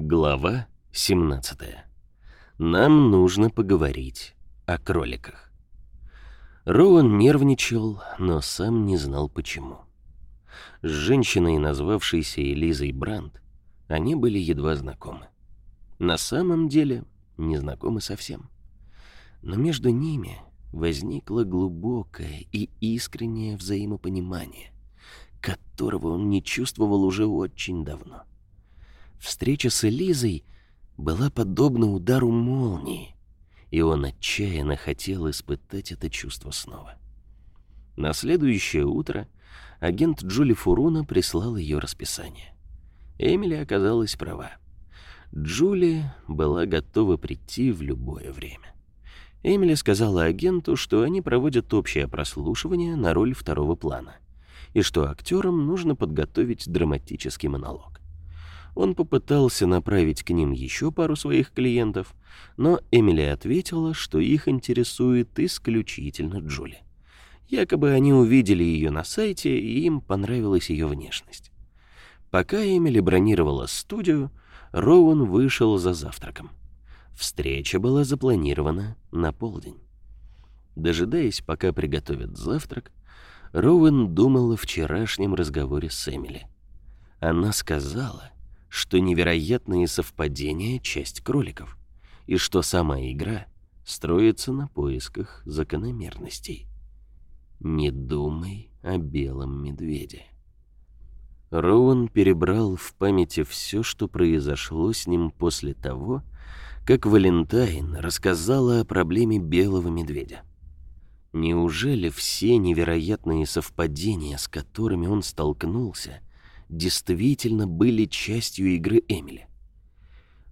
Глава 17. Нам нужно поговорить о кроликах. Роуэн нервничал, но сам не знал почему. С женщиной, назвавшейся Элизой Брандт, они были едва знакомы. На самом деле, не знакомы совсем. Но между ними возникло глубокое и искреннее взаимопонимание, которого он не чувствовал уже очень давно. Встреча с Элизой была подобна удару молнии, и он отчаянно хотел испытать это чувство снова. На следующее утро агент Джули Фуруна прислал ее расписание. Эмили оказалась права. Джули была готова прийти в любое время. Эмили сказала агенту, что они проводят общее прослушивание на роль второго плана, и что актерам нужно подготовить драматический монолог. Он попытался направить к ним еще пару своих клиентов, но Эмили ответила, что их интересует исключительно Джули. Якобы они увидели ее на сайте, и им понравилась ее внешность. Пока Эмили бронировала студию, Роуэн вышел за завтраком. Встреча была запланирована на полдень. Дожидаясь, пока приготовят завтрак, Роуэн думал о вчерашнем разговоре с Эмили. Она сказала, что невероятные совпадения — часть кроликов, и что сама игра строится на поисках закономерностей. Не думай о белом медведе. Роуэн перебрал в памяти все, что произошло с ним после того, как Валентайн рассказала о проблеме белого медведя. Неужели все невероятные совпадения, с которыми он столкнулся, действительно были частью игры Эмили.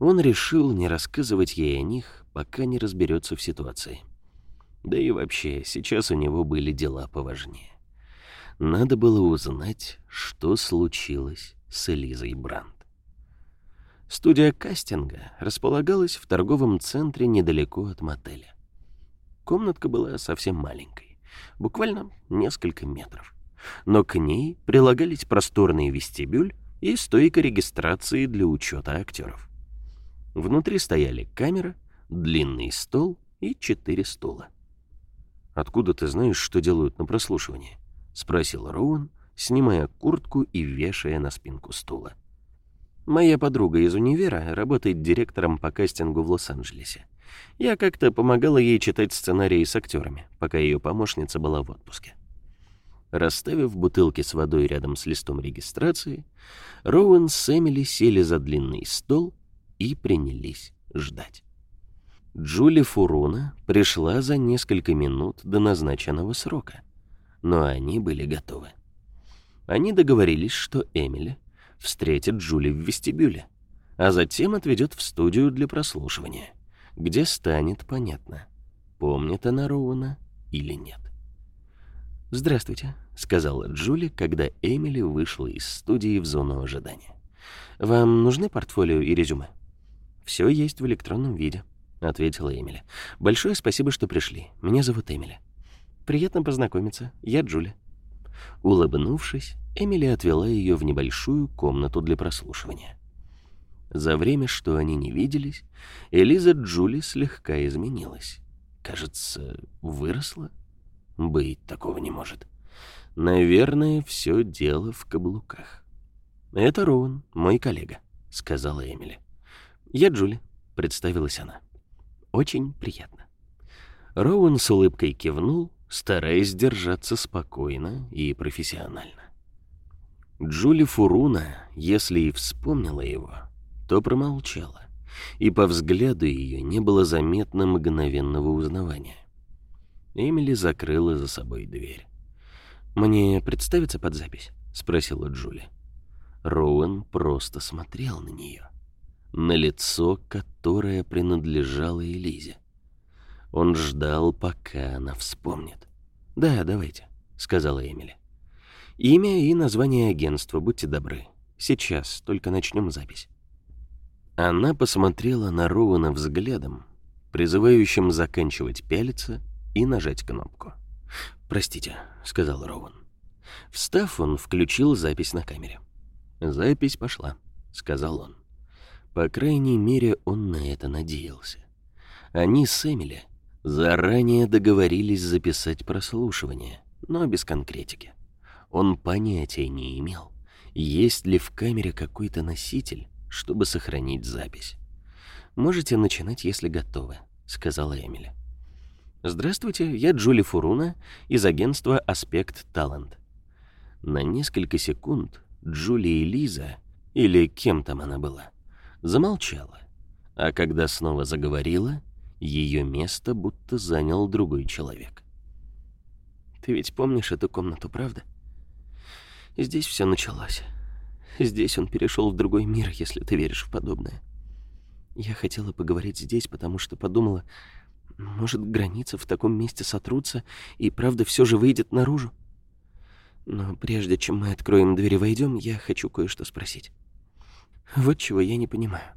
Он решил не рассказывать ей о них, пока не разберется в ситуации. Да и вообще, сейчас у него были дела поважнее. Надо было узнать, что случилось с Элизой Брандт. Студия кастинга располагалась в торговом центре недалеко от мотеля. Комнатка была совсем маленькой, буквально несколько метров но к ней прилагались просторный вестибюль и стойка регистрации для учета актеров. Внутри стояли камера, длинный стол и четыре стула. «Откуда ты знаешь, что делают на прослушивании?» — спросил Роуэн, снимая куртку и вешая на спинку стула. «Моя подруга из универа работает директором по кастингу в Лос-Анджелесе. Я как-то помогала ей читать сценарии с актерами, пока ее помощница была в отпуске. Расставив бутылки с водой рядом с листом регистрации, Роуэн с Эмили сели за длинный стол и принялись ждать. Джули Фуруна пришла за несколько минут до назначенного срока, но они были готовы. Они договорились, что Эмили встретит Джули в вестибюле, а затем отведет в студию для прослушивания, где станет понятно, помнит она Роуэна или нет. «Здравствуйте», — сказала Джули, когда Эмили вышла из студии в зону ожидания. «Вам нужны портфолио и резюме?» «Все есть в электронном виде», — ответила Эмили. «Большое спасибо, что пришли. Меня зовут Эмили». «Приятно познакомиться. Я Джули». Улыбнувшись, Эмили отвела ее в небольшую комнату для прослушивания. За время, что они не виделись, Элиза Джули слегка изменилась. Кажется, выросла. Быть такого не может. Наверное, все дело в каблуках. Это Роуэн, мой коллега, сказала Эмили. Я Джули, представилась она. Очень приятно. Роуэн с улыбкой кивнул, стараясь держаться спокойно и профессионально. Джули Фуруна, если и вспомнила его, то промолчала, и по взгляду ее не было заметно мгновенного узнавания. Эмили закрыла за собой дверь. «Мне представиться под запись?» — спросила Джули. Роуэн просто смотрел на нее, на лицо, которое принадлежало Элизе. Он ждал, пока она вспомнит. «Да, давайте», — сказала Эмили. «Имя и название агентства, будьте добры. Сейчас, только начнем запись». Она посмотрела на Роуэна взглядом, призывающим заканчивать пялиться и нажать кнопку. «Простите», — сказал Роуэн. Встав, он включил запись на камере. «Запись пошла», — сказал он. По крайней мере, он на это надеялся. Они с Эмили заранее договорились записать прослушивание, но без конкретики. Он понятия не имел, есть ли в камере какой-то носитель, чтобы сохранить запись. «Можете начинать, если готовы», — сказала Эмили. «Здравствуйте, я Джули Фуруна из агентства «Аспект Талант». На несколько секунд Джули и Лиза, или кем там она была, замолчала, а когда снова заговорила, ее место будто занял другой человек. «Ты ведь помнишь эту комнату, правда?» Здесь все началось. Здесь он перешел в другой мир, если ты веришь в подобное. Я хотела поговорить здесь, потому что подумала, может, границы в таком месте сотрутся, и правда все же выйдет наружу. Но прежде чем мы откроем дверь и войдем, я хочу кое-что спросить. Вот чего я не понимаю.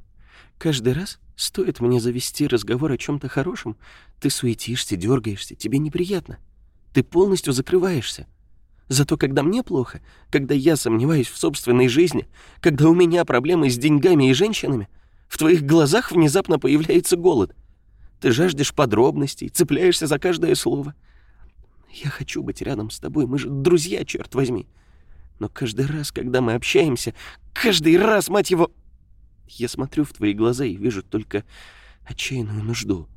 Каждый раз, стоит мне завести разговор о чем то хорошем, ты суетишься, дергаешься, тебе неприятно. Ты полностью закрываешься. Зато когда мне плохо, когда я сомневаюсь в собственной жизни, когда у меня проблемы с деньгами и женщинами, в твоих глазах внезапно появляется голод. Ты жаждешь подробностей, цепляешься за каждое слово. Я хочу быть рядом с тобой, мы же друзья, черт возьми. Но каждый раз, когда мы общаемся, каждый раз, мать его, я смотрю в твои глаза и вижу только отчаянную нужду.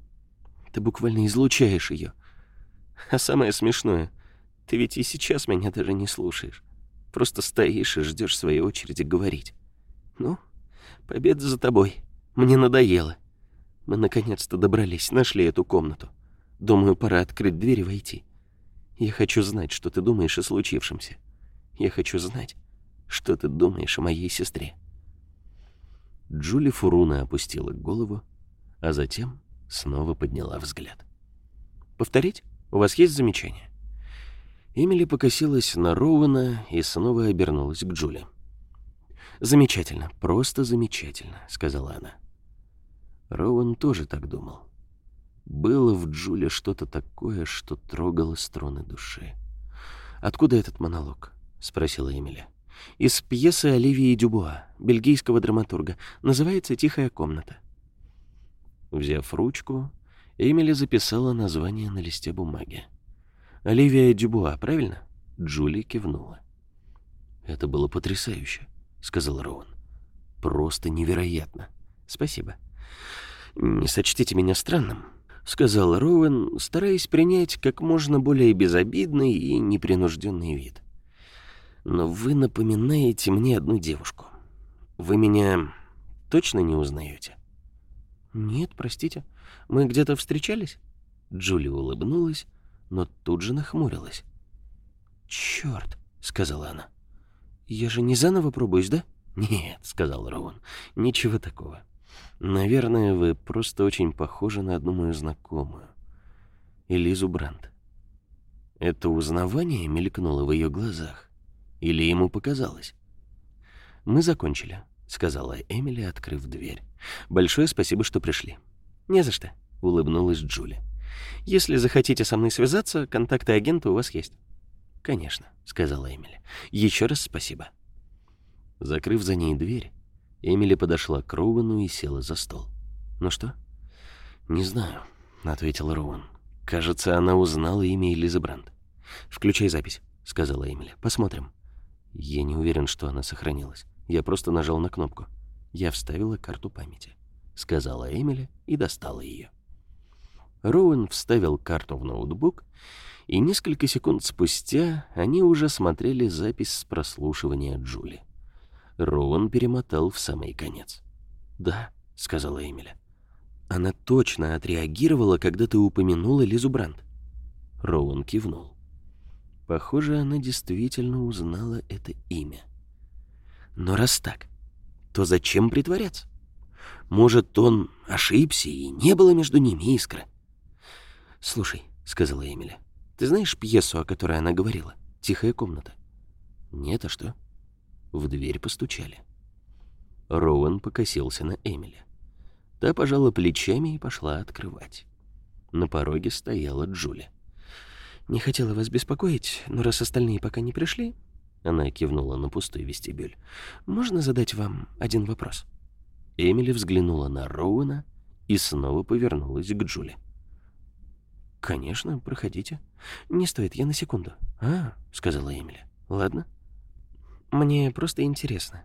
Ты буквально излучаешь ее. А самое смешное — ты ведь и сейчас меня даже не слушаешь. Просто стоишь и ждешь своей очереди говорить. Ну, победа за тобой. Мне надоело. Мы наконец-то добрались, нашли эту комнату. Думаю, пора открыть дверь и войти. Я хочу знать, что ты думаешь о случившемся. Я хочу знать, что ты думаешь о моей сестре. Джули Фуруна опустила голову, а затем снова подняла взгляд. «Повторить? У вас есть замечания?» Эмили покосилась на Роуэна и снова обернулась к Джули. «Замечательно, просто замечательно», — сказала она. Роуэн тоже так думал. Было в Джуле что-то такое, что трогало струны души. «Откуда этот монолог?» — спросила Эмили. «Из пьесы Оливии Дюбуа, бельгийского драматурга. Называется «Тихая комната». Взяв ручку, Эмили записала название на листе бумаги. Оливия Дюбуа, правильно?» Джули кивнула. «Это было потрясающе», — сказал Роуэн. «Просто невероятно. Спасибо. Не сочтите меня странным», — сказал Роуэн, стараясь принять как можно более безобидный и непринужденный вид. «Но вы напоминаете мне одну девушку. Вы меня точно не узнаете?» «Нет, простите. Мы где-то встречались?» Джули улыбнулась, но тут же нахмурилась. «Чёрт!» — сказала она. «Я же не заново пробуюсь, да?» «Нет», — сказал Роуэн, — «ничего такого. Наверное, вы просто очень похожи на одну мою знакомую, Элизу Брандт». Это узнавание мелькнуло в ее глазах. Или ему показалось? «Мы закончили», — сказала Эмили, открыв дверь. «Большое спасибо, что пришли». «Не за что», — улыбнулась Джули. Если захотите со мной связаться, контакты агента у вас есть». «Конечно», — сказала Эмили. Еще раз спасибо». Закрыв за ней дверь, Эмили подошла к Роуэну и села за стол. «Ну что?» «Не знаю», — ответил Роуэн. «Кажется, она узнала имя Элизы Брандт». «Включай запись», — сказала Эмили. «Посмотрим». Я не уверен, что она сохранилась. Я просто нажал на кнопку. Я вставила карту памяти, сказала Эмили и достала ее. Роуэн вставил карту в ноутбук, и несколько секунд спустя они уже смотрели запись с прослушивания Джули. Роуэн перемотал в самый конец. «Да», — сказала Эмили. «Она точно отреагировала, когда ты упомянула Лизу Брандт». Роуэн кивнул. Похоже, она действительно узнала это имя. Но раз так, то зачем притворяться? Может, он ошибся, и не было между ними искры? «Слушай», — сказала Эмили, — «ты знаешь пьесу, о которой она говорила? «Тихая комната»?» «Нет, а что?» В дверь постучали. Роуэн покосился на Эмили. Та пожала плечами и пошла открывать. На пороге стояла Джули. «Не хотела вас беспокоить, но раз остальные пока не пришли...» Она кивнула на пустой вестибюль. «Можно задать вам один вопрос?» Эмили взглянула на Роуэна и снова повернулась к Джули. «Конечно, проходите. Не стоит, я на секунду». «А», — сказала Эмили. «Ладно». «Мне просто интересно.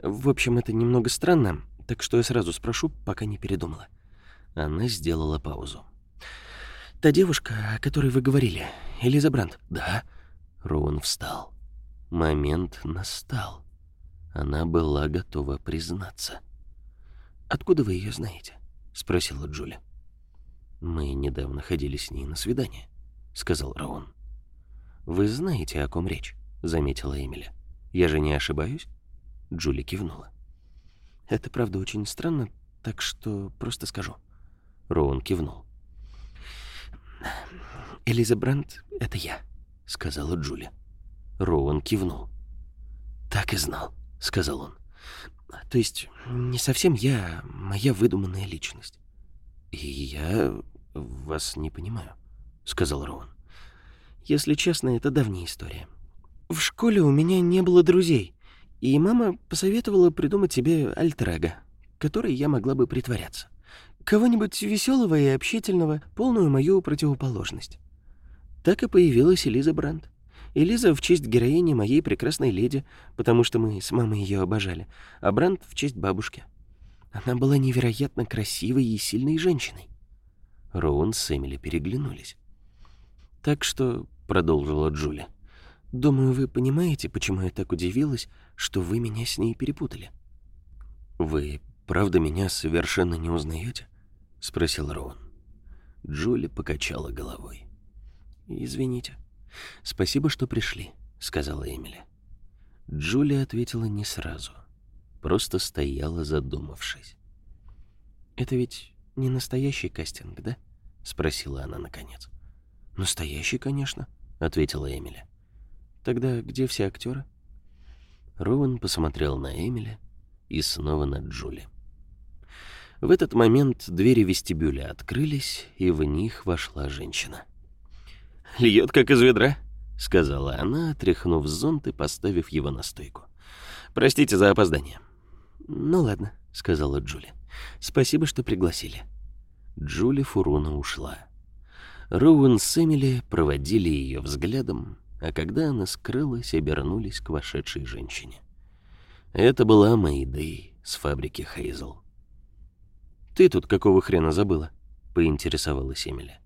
В общем, это немного странно, так что я сразу спрошу, пока не передумала». Она сделала паузу. «Та девушка, о которой вы говорили, Элиза Брандт?» «Да». Роуэн встал. Момент настал. Она была готова признаться. «Откуда вы ее знаете?» — спросила Джули. «Мы недавно ходили с ней на свидание», — сказал Роуэн. «Вы знаете, о ком речь?» — заметила Эмили. «Я же не ошибаюсь?» Джули кивнула. «Это правда очень странно, так что просто скажу». Роуэн кивнул. «Элиза Брандт — это я», — сказала Джули. Роуэн кивнул. «Так и знал», — сказал он. «То есть не совсем я, а моя выдуманная личность». «И я вас не понимаю», — сказал Роуэн. «Если честно, это давняя история. В школе у меня не было друзей, и мама посоветовала придумать себе альтер которой я могла бы притворяться. Кого-нибудь веселого и общительного, полную мою противоположность. Так и появилась Элиза Брандт. Элиза в честь героини моей прекрасной леди, потому что мы с мамой ее обожали, а Брандт в честь бабушки. Она была невероятно красивой и сильной женщиной. Роуэн с Эмили переглянулись. «Так что», — продолжила Джули, — «думаю, вы понимаете, почему я так удивилась, что вы меня с ней перепутали». «Вы правда меня совершенно не узнаете? спросил Роуэн. Джули покачала головой. «Извините. Спасибо, что пришли», — сказала Эмили. Джули ответила не сразу. Просто стояла, задумавшись. «Это ведь не настоящий кастинг, да?» — спросила она наконец. «Настоящий, конечно», — ответила Эмили. «Тогда где все актеры?» Роуэн посмотрел на Эмили и снова на Джули. В этот момент двери вестибюля открылись, и в них вошла женщина. «Льет, как из ведра», — сказала она, отряхнув зонт и поставив его на стойку. «Простите за опоздание». «Ну ладно», — сказала Джули. «Спасибо, что пригласили». Джули Фуруна ушла. Роуэн с Эмили проводили ее взглядом, а когда она скрылась, обернулись к вошедшей женщине. Это была Мэйдэй с фабрики Хейзел. «Ты тут какого хрена забыла?» — поинтересовалась Эмили.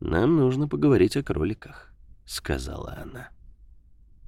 «Нам нужно поговорить о кроликах», — сказала она.